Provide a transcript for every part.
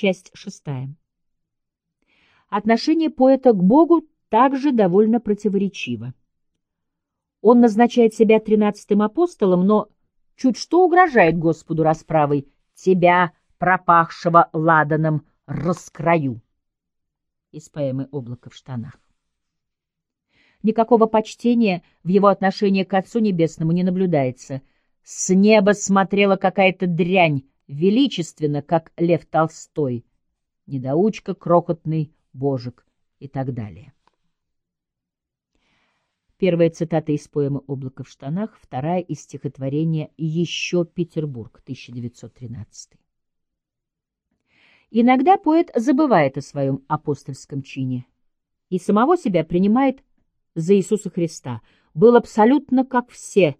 Часть шестая. Отношение поэта к Богу также довольно противоречиво. Он назначает себя тринадцатым апостолом, но чуть что угрожает Господу расправой «Тебя, пропахшего ладаном, раскрою» из поэмы «Облако в штанах». Никакого почтения в его отношении к Отцу Небесному не наблюдается. С неба смотрела какая-то дрянь, величественно, как Лев Толстой, недоучка, крохотный божик и так далее. Первая цитата из поэмы «Облако в штанах», вторая из стихотворения «Еще Петербург», 1913. Иногда поэт забывает о своем апостольском чине и самого себя принимает за Иисуса Христа. Был абсолютно как все,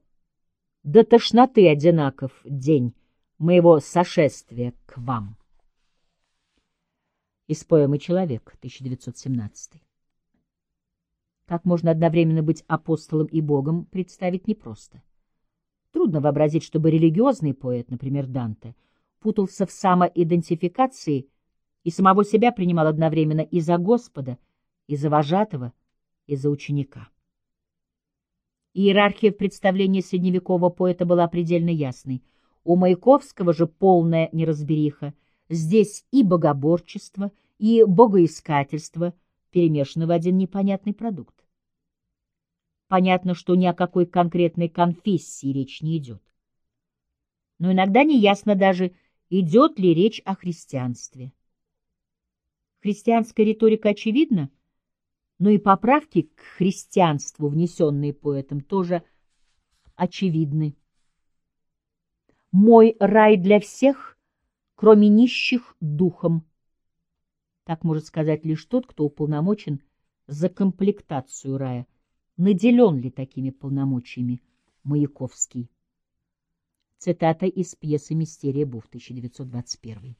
до тошноты одинаков день моего сошествия к вам. Из поэмы «Человек», 1917. Как можно одновременно быть апостолом и Богом, представить непросто. Трудно вообразить, чтобы религиозный поэт, например, Данте, путался в самоидентификации и самого себя принимал одновременно и за Господа, и за вожатого, и за ученика. Иерархия в представлении средневекового поэта была предельно ясной. У Маяковского же полная неразбериха. Здесь и богоборчество, и богоискательство перемешаны в один непонятный продукт. Понятно, что ни о какой конкретной конфессии речь не идет. Но иногда неясно даже, идет ли речь о христианстве. Христианская риторика очевидна, но и поправки к христианству, внесенные поэтом, тоже очевидны. «Мой рай для всех, кроме нищих духом». Так может сказать лишь тот, кто уполномочен за комплектацию рая. Наделен ли такими полномочиями Маяковский? Цитата из пьесы «Мистерия Буф» 1921.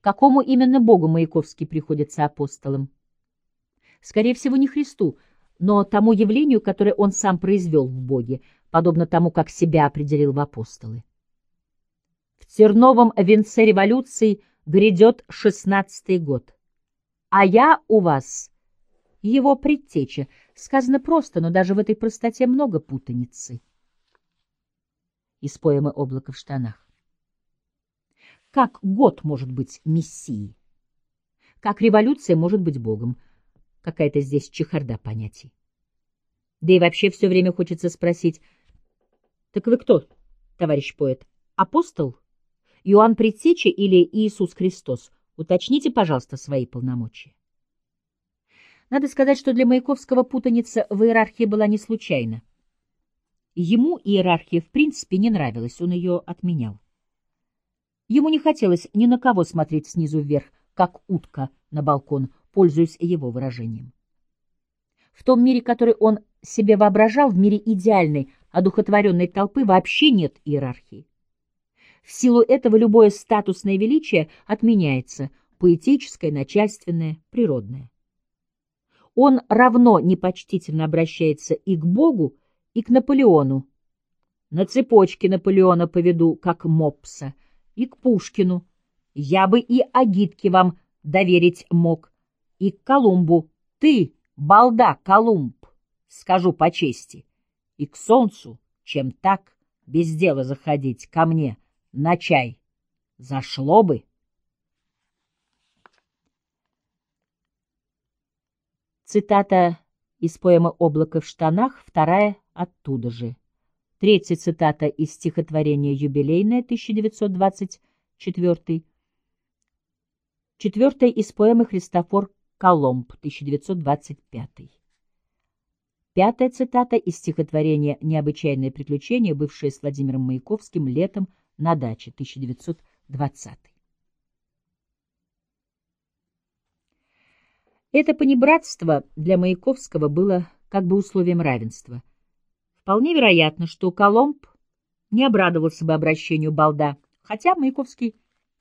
Какому именно Богу Маяковский приходится апостолом? Скорее всего, не Христу, но тому явлению, которое он сам произвел в Боге, подобно тому, как себя определил в апостолы. В терновом венце революции грядет шестнадцатый год. А я у вас, его предтеча, сказано просто, но даже в этой простоте много путаницы. Из поэмы «Облако в штанах». Как год может быть мессией? Как революция может быть Богом? Какая-то здесь чехарда понятий. Да и вообще все время хочется спросить, так вы кто, товарищ поэт, апостол? Иоанн Предтеча или Иисус Христос? Уточните, пожалуйста, свои полномочия. Надо сказать, что для Маяковского путаница в иерархии была не случайна. Ему иерархия в принципе не нравилась, он ее отменял. Ему не хотелось ни на кого смотреть снизу вверх, как утка на балкон, пользуясь его выражением. В том мире, который он себе воображал, в мире идеальной, одухотворенной толпы, вообще нет иерархии. В силу этого любое статусное величие отменяется, поэтическое, начальственное, природное. Он равно непочтительно обращается и к Богу, и к Наполеону. На цепочке Наполеона поведу, как мопса, и к Пушкину. Я бы и агитки вам доверить мог, и к Колумбу. Ты, балда, Колумб, скажу по чести. И к солнцу, чем так, без дела заходить ко мне на чай. Зашло бы. Цитата из поэмы «Облако в штанах», вторая оттуда же. Третья цитата из стихотворения «Юбилейное» 1924. Четвертая из поэмы «Христофор Коломб», 1925. Пятая цитата из стихотворения «Необычайное приключение», бывшее с Владимиром Маяковским летом на даче, 1920. Это понебратство для Маяковского было как бы условием равенства. Вполне вероятно, что Коломб не обрадовался бы обращению балда, хотя Маяковский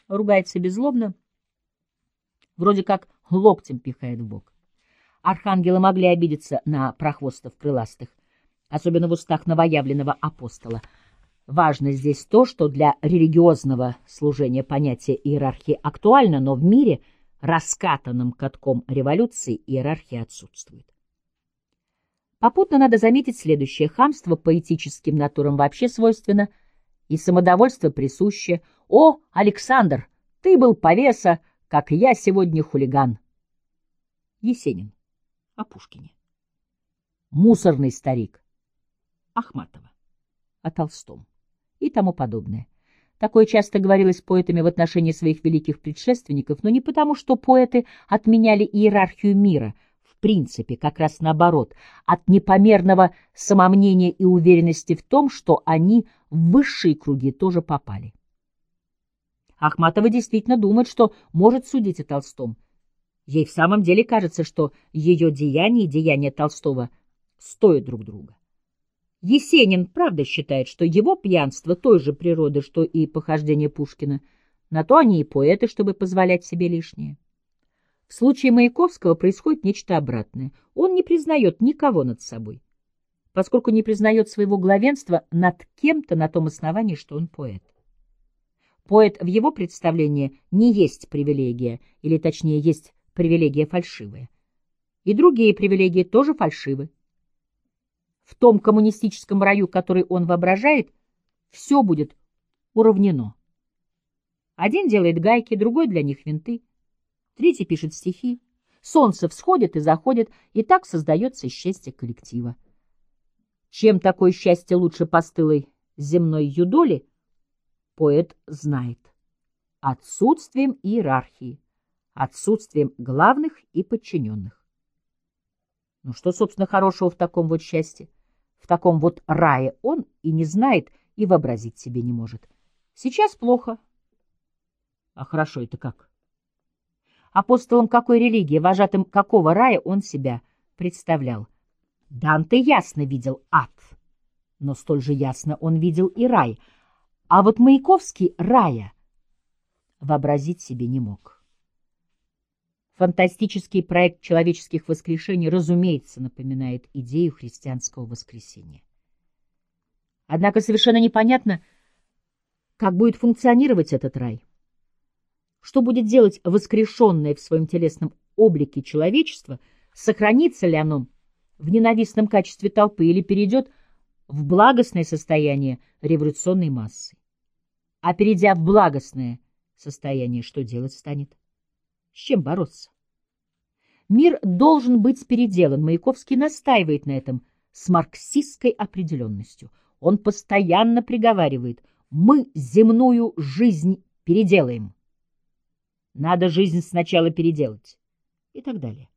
ругается беззлобно, вроде как локтем пихает в бок. Архангелы могли обидеться на прохвостов крыластых, особенно в устах новоявленного апостола. Важно здесь то, что для религиозного служения понятие иерархии актуально, но в мире, раскатанном катком революции, иерархия отсутствует. Попутно надо заметить следующее. Хамство поэтическим натурам вообще свойственно, и самодовольство присуще. «О, Александр, ты был повеса, как я сегодня хулиган!» Есенин. О Пушкине. Мусорный старик. Ахматова. О Толстом. И тому подобное. Такое часто говорилось поэтами в отношении своих великих предшественников, но не потому, что поэты отменяли иерархию мира — принципе, как раз наоборот, от непомерного самомнения и уверенности в том, что они в высшие круги тоже попали. Ахматова действительно думает, что может судить о Толстом. Ей в самом деле кажется, что ее деяния и деяния Толстого стоят друг друга. Есенин правда считает, что его пьянство той же природы, что и похождение Пушкина. На то они и поэты, чтобы позволять себе лишнее. В случае Маяковского происходит нечто обратное. Он не признает никого над собой, поскольку не признает своего главенства над кем-то на том основании, что он поэт. Поэт в его представлении не есть привилегия, или точнее есть привилегия фальшивая. И другие привилегии тоже фальшивы. В том коммунистическом раю, который он воображает, все будет уравнено. Один делает гайки, другой для них винты третий пишет стихи. Солнце всходит и заходит, и так создается счастье коллектива. Чем такое счастье лучше постылой земной юдоли, поэт знает. Отсутствием иерархии, отсутствием главных и подчиненных. Ну что, собственно, хорошего в таком вот счастье? В таком вот рае он и не знает, и вообразить себе не может. Сейчас плохо. А хорошо это как? апостолом какой религии, вожатым какого рая он себя представлял. Данте ясно видел ад, но столь же ясно он видел и рай, а вот Маяковский рая вообразить себе не мог. Фантастический проект человеческих воскрешений, разумеется, напоминает идею христианского воскресения. Однако совершенно непонятно, как будет функционировать этот рай. Что будет делать воскрешенное в своем телесном облике человечество? Сохранится ли оно в ненавистном качестве толпы или перейдет в благостное состояние революционной массы? А перейдя в благостное состояние, что делать станет? С чем бороться? Мир должен быть переделан. Маяковский настаивает на этом с марксистской определенностью. Он постоянно приговаривает «мы земную жизнь переделаем». Надо жизнь сначала переделать. И так далее.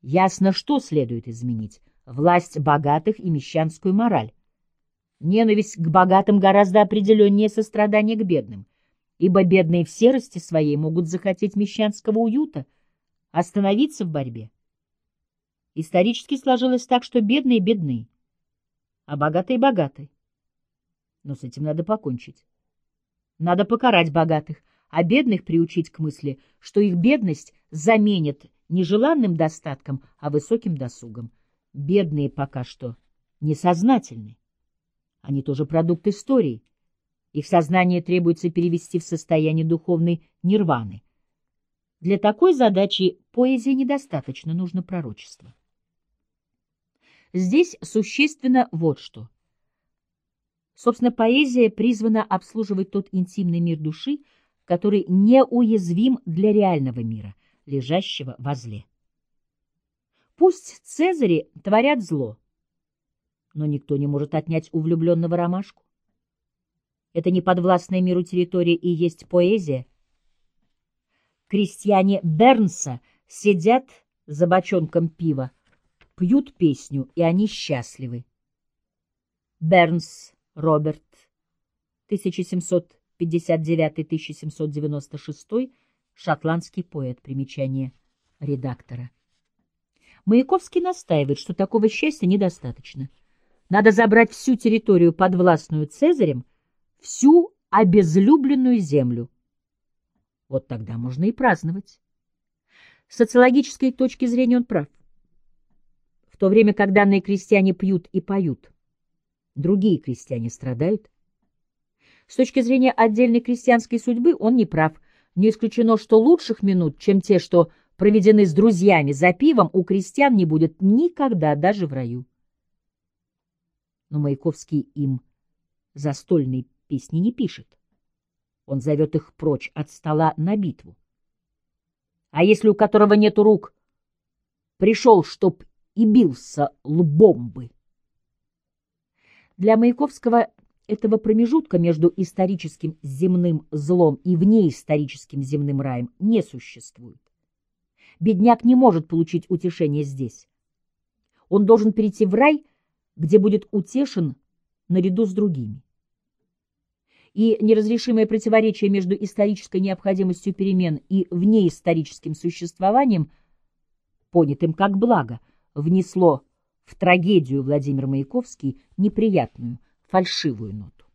Ясно, что следует изменить. Власть богатых и мещанскую мораль. Ненависть к богатым гораздо определеннее сострадания к бедным, ибо бедные в серости своей могут захотеть мещанского уюта, остановиться в борьбе. Исторически сложилось так, что бедные бедны, а богатые богаты. Но с этим надо покончить. Надо покарать богатых, а бедных приучить к мысли, что их бедность заменит не желанным достатком, а высоким досугом. Бедные пока что несознательны. Они тоже продукт истории. Их сознание требуется перевести в состояние духовной нирваны. Для такой задачи поэзии недостаточно, нужно пророчество. Здесь существенно вот что. Собственно, поэзия призвана обслуживать тот интимный мир души, который неуязвим для реального мира, лежащего возле. Пусть Цезари творят зло, но никто не может отнять у влюбленного ромашку. Это не подвластная миру территория и есть поэзия. Крестьяне Бернса сидят за бочонком пива, пьют песню, и они счастливы. Бернс Роберт, 1700 59-1796, шотландский поэт, примечание редактора. Маяковский настаивает, что такого счастья недостаточно. Надо забрать всю территорию, подвластную Цезарем, всю обезлюбленную землю. Вот тогда можно и праздновать. С социологической точки зрения он прав. В то время как данные крестьяне пьют и поют, Другие крестьяне страдают. С точки зрения отдельной крестьянской судьбы он не прав. Не исключено, что лучших минут, чем те, что проведены с друзьями за пивом, у крестьян не будет никогда, даже в раю. Но Маяковский им застольные песни не пишет. Он зовет их прочь от стола на битву. А если у которого нету рук, пришел, чтоб и бился лбом бы? Для Маяковского этого промежутка между историческим земным злом и внеисторическим земным раем не существует. Бедняк не может получить утешение здесь. Он должен перейти в рай, где будет утешен наряду с другими. И неразрешимое противоречие между исторической необходимостью перемен и внеисторическим существованием, понятым как благо, внесло в трагедию Владимир Маяковский неприятную, фальшивую ноту.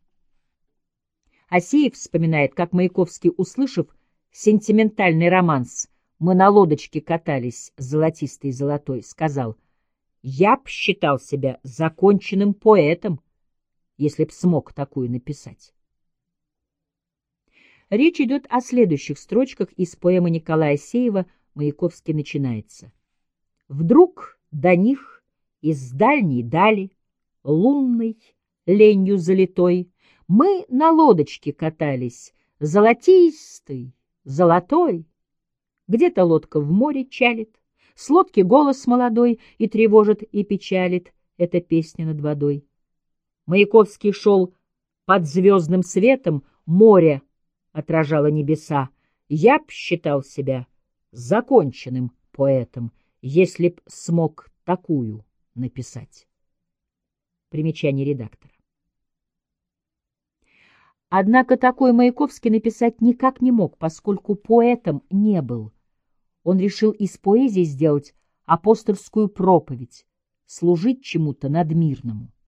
Асеев вспоминает, как Маяковский, услышав сентиментальный романс «Мы на лодочке катались, золотистой золотой», сказал «Я б считал себя законченным поэтом, если б смог такую написать». Речь идет о следующих строчках из поэмы Николая Сеева «Маяковский начинается». «Вдруг до них из дальней дали, лунной, ленью залитой, мы на лодочке катались, золотистой, золотой. Где-то лодка в море чалит, с лодки голос молодой и тревожит, и печалит эта песня над водой. Маяковский шел под звездным светом, море отражало небеса. Я б считал себя законченным поэтом, если б смог такую написать. Примечание редактора. Однако такой Маяковский написать никак не мог, поскольку поэтом не был. Он решил из поэзии сделать апостольскую проповедь, служить чему-то надмирному.